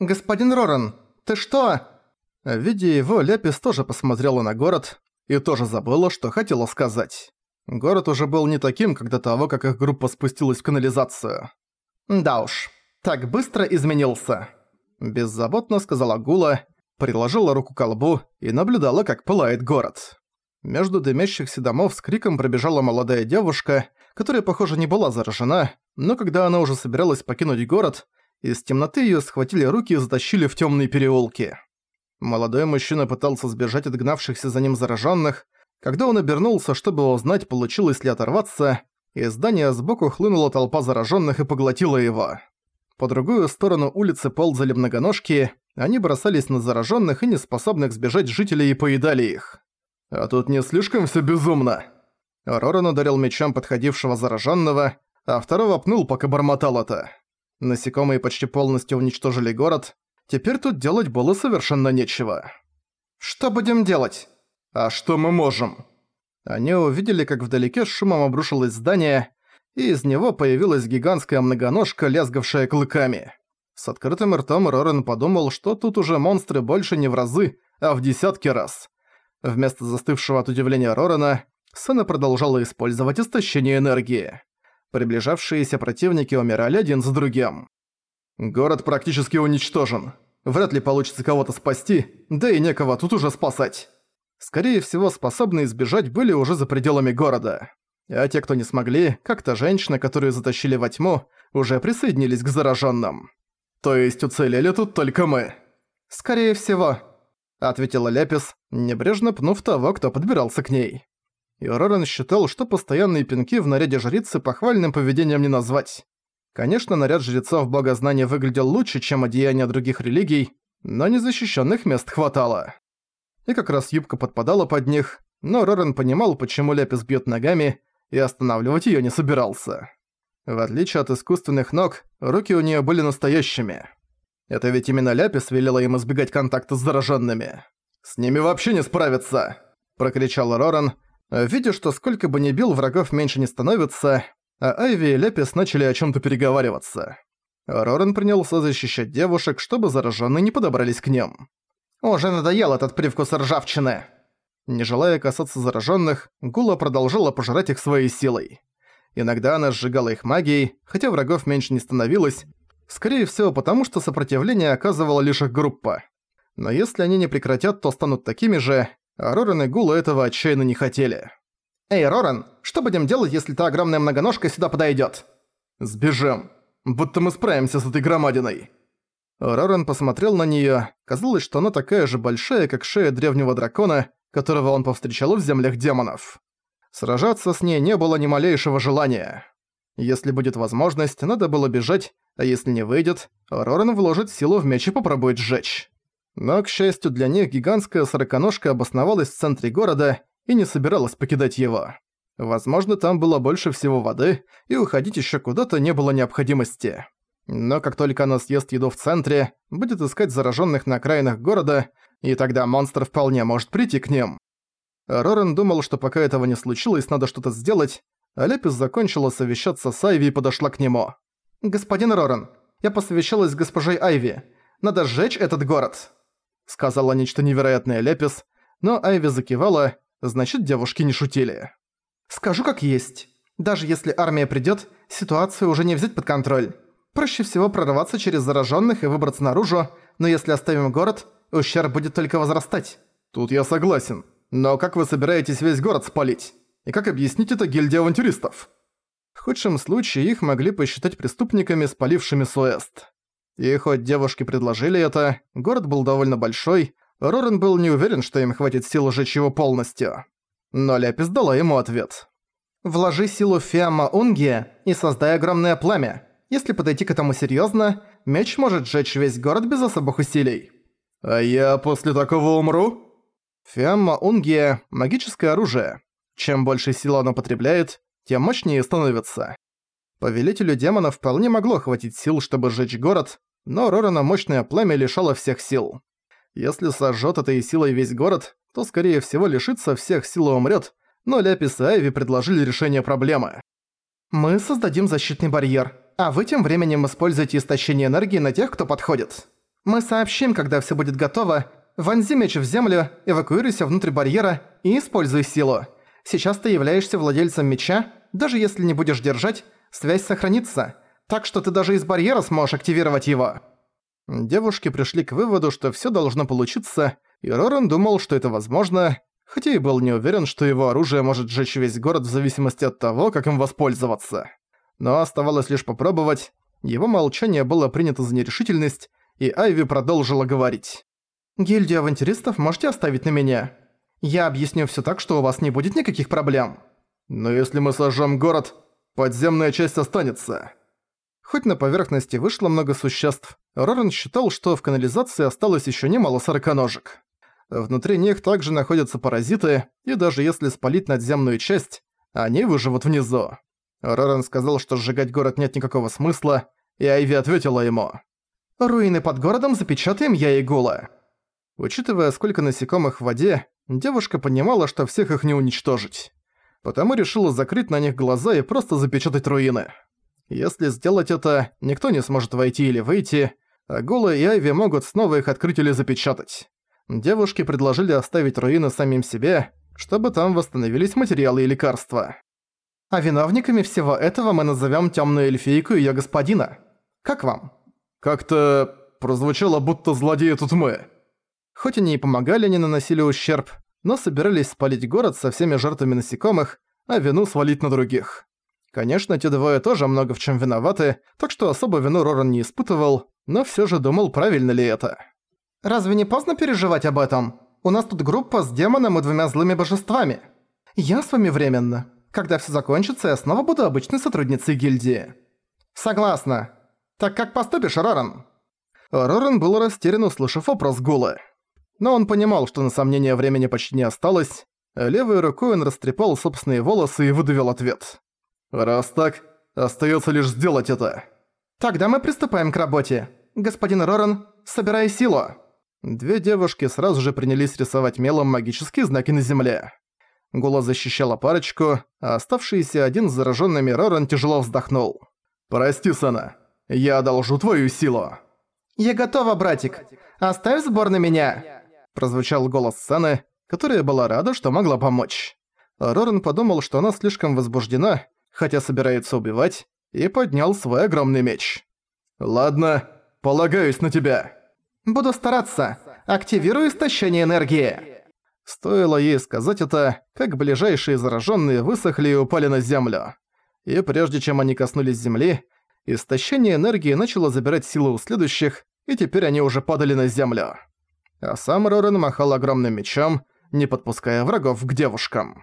«Господин Роран, ты что?» Видя его, Ляпис тоже посмотрела на город и тоже забыла, что хотела сказать. Город уже был не таким, до того, как их группа спустилась в канализацию. «Да уж, так быстро изменился», – беззаботно сказала Гула, приложила руку к лбу и наблюдала, как пылает город. Между дымящихся домов с криком пробежала молодая девушка, которая, похоже, не была заражена, но когда она уже собиралась покинуть город, из темноты её схватили руки и затащили в тёмные переулки. Молодой мужчина пытался сбежать от гнавшихся за ним зараженных, когда он обернулся, чтобы узнать, получилось ли оторваться, из здания сбоку хлынула толпа зараженных и поглотила его. По другую сторону улицы ползали многоножки, они бросались на зараженных и неспособных сбежать жителей и поедали их. А тут не слишком все безумно. Роран ударил мечом подходившего зараженного, а второго пнул, пока бормотал это. Насекомые почти полностью уничтожили город, теперь тут делать было совершенно нечего. «Что будем делать?» «А что мы можем?» Они увидели, как вдалеке с шумом обрушилось здание, и из него появилась гигантская многоножка, лязгавшая клыками. С открытым ртом Рорен подумал, что тут уже монстры больше не в разы, а в десятки раз. Вместо застывшего от удивления Рорена, Сэна продолжала использовать истощение энергии. Приближавшиеся противники умирали один за другим. «Город практически уничтожен. Вряд ли получится кого-то спасти, да и некого тут уже спасать». Скорее всего, способные избежать были уже за пределами города. А те, кто не смогли, как то женщина, которую затащили во тьму, уже присоединились к зараженным. То есть уцелели тут только мы. «Скорее всего», — ответила Лепис, небрежно пнув того, кто подбирался к ней. И Рорен считал, что постоянные пинки в наряде жрицы похвальным поведением не назвать. Конечно, наряд жрецов богознания выглядел лучше, чем одеяния других религий, но незащищенных мест хватало и как раз юбка подпадала под них, но Рорен понимал, почему Ляпис бьет ногами, и останавливать ее не собирался. В отличие от искусственных ног, руки у нее были настоящими. Это ведь именно Ляпис велела им избегать контакта с зараженными. «С ними вообще не справиться!» – прокричал Роран, видя, что сколько бы ни бил, врагов меньше не становится, а Айви и Ляпис начали о чем то переговариваться. Роран принялся защищать девушек, чтобы зараженные не подобрались к ним. Уже надоел этот привкус ржавчины. Не желая касаться зараженных, Гула продолжала пожирать их своей силой. Иногда она сжигала их магией, хотя врагов меньше не становилось, скорее всего потому, что сопротивление оказывала лишь их группа. Но если они не прекратят, то станут такими же, а Роран и Гула этого отчаянно не хотели. «Эй, Роран, что будем делать, если та огромная многоножка сюда подойдет? «Сбежим. Будто мы справимся с этой громадиной». Роран посмотрел на неё. Казалось, что она такая же большая, как шея древнего дракона, которого он повстречал в землях демонов. Сражаться с ней не было ни малейшего желания. Если будет возможность, надо было бежать, а если не выйдет, Роран вложит силу в меч и попробует сжечь. Но, к счастью для них, гигантская сороконожка обосновалась в центре города и не собиралась покидать его. Возможно, там было больше всего воды, и уходить ещё куда-то не было необходимости. Но как только она съест еду в центре, будет искать зараженных на окраинах города, и тогда монстр вполне может прийти к ним. Рорен думал, что пока этого не случилось, надо что-то сделать, а Лепис закончила совещаться с Айви и подошла к нему. «Господин Рорен, я посовещалась с госпожой Айви. Надо сжечь этот город», — сказала нечто невероятное Лепис, но Айви закивала, значит, девушки не шутили. «Скажу как есть. Даже если армия придёт, ситуацию уже не взять под контроль. Проще всего прорваться через зараженных и выбраться наружу, но если оставим город, ущерб будет только возрастать. Тут я согласен. Но как вы собираетесь весь город спалить? И как объяснить это гильдии авантюристов? В худшем случае их могли посчитать преступниками, спалившими Суэст. И хоть девушки предложили это, город был довольно большой, Рорен был не уверен, что им хватит сил сжечь его полностью. Но Ляпис дала ему ответ. «Вложи силу Фиама Унгия и создай огромное пламя. Если подойти к этому серьёзно, меч может сжечь весь город без особых усилий. А я после такого умру? Фиамма Унгия – магическое оружие. Чем больше сил оно потребляет, тем мощнее становится. Повелителю демонов вполне могло хватить сил, чтобы сжечь город, но Рорана мощное пламя лишало всех сил. Если сожжёт этой силой весь город, то скорее всего лишится всех сил и умрёт, но Ляпис и Айви предложили решение проблемы. «Мы создадим защитный барьер», а вы тем временем используете истощение энергии на тех, кто подходит. Мы сообщим, когда все будет готово. Вонзи меч в землю, эвакуируйся внутрь барьера и используй силу. Сейчас ты являешься владельцем меча, даже если не будешь держать, связь сохранится, так что ты даже из барьера сможешь активировать его». Девушки пришли к выводу, что всё должно получиться, и Роран думал, что это возможно, хотя и был не уверен, что его оружие может сжечь весь город в зависимости от того, как им воспользоваться. Но оставалось лишь попробовать. Его молчание было принято за нерешительность, и Айви продолжила говорить. «Гильдию авантюристов можете оставить на меня? Я объясню всё так, что у вас не будет никаких проблем». «Но если мы сожжём город, подземная часть останется». Хоть на поверхности вышло много существ, Рорен считал, что в канализации осталось ещё немало сороконожек. Внутри них также находятся паразиты, и даже если спалить надземную часть, они выживут внизу. Рорен сказал, что сжигать город нет никакого смысла, и Айви ответила ему. «Руины под городом запечатаем я и Гула». Учитывая, сколько насекомых в воде, девушка понимала, что всех их не уничтожить. Потому решила закрыть на них глаза и просто запечатать руины. Если сделать это, никто не сможет войти или выйти, а Гула и Айви могут снова их открыть или запечатать. Девушки предложили оставить руины самим себе, чтобы там восстановились материалы и лекарства. А виновниками всего этого мы назовем темную эльфийку и ее господина. Как вам? Как-то прозвучало, будто злодеи тут мы. Хоть они и помогали, не наносили ущерб, но собирались спалить город со всеми жертвами насекомых, а вину свалить на других. Конечно, те двое тоже много в чем виноваты, так что особо вину Роран не испытывал, но все же думал, правильно ли это. «Разве не поздно переживать об этом? У нас тут группа с демоном и двумя злыми божествами. Я с вами временно. Когда все закончится, я снова буду обычной сотрудницей гильдии». «Согласна. Так как поступишь, Роран?» Роран был растерян, услышав вопрос Гулы. Но он понимал, что на сомнение времени почти не осталось. Левой рукой он растрепал собственные волосы и выдавил ответ. «Раз так, остается лишь сделать это». «Тогда мы приступаем к работе. Господин Роран, собирай силу». Две девушки сразу же принялись рисовать мелом магические знаки на земле. Гула защищала парочку, а оставшийся один с зараженными Роран тяжело вздохнул. «Прости, Сана, я одолжу твою силу». «Я готова, братик. Оставь сбор на меня!» Прозвучал голос Саны, которая была рада, что могла помочь. Роран подумал, что она слишком возбуждена, хотя собирается убивать, и поднял свой огромный меч. «Ладно, полагаюсь на тебя». «Буду стараться. Активирую истощение энергии». Стоило ей сказать это, как ближайшие зараженные высохли и упали на землю. И прежде чем они коснулись земли, истощение энергии начало забирать силы у следующих, и теперь они уже падали на землю. А сам Рорен махал огромным мечом, не подпуская врагов к девушкам.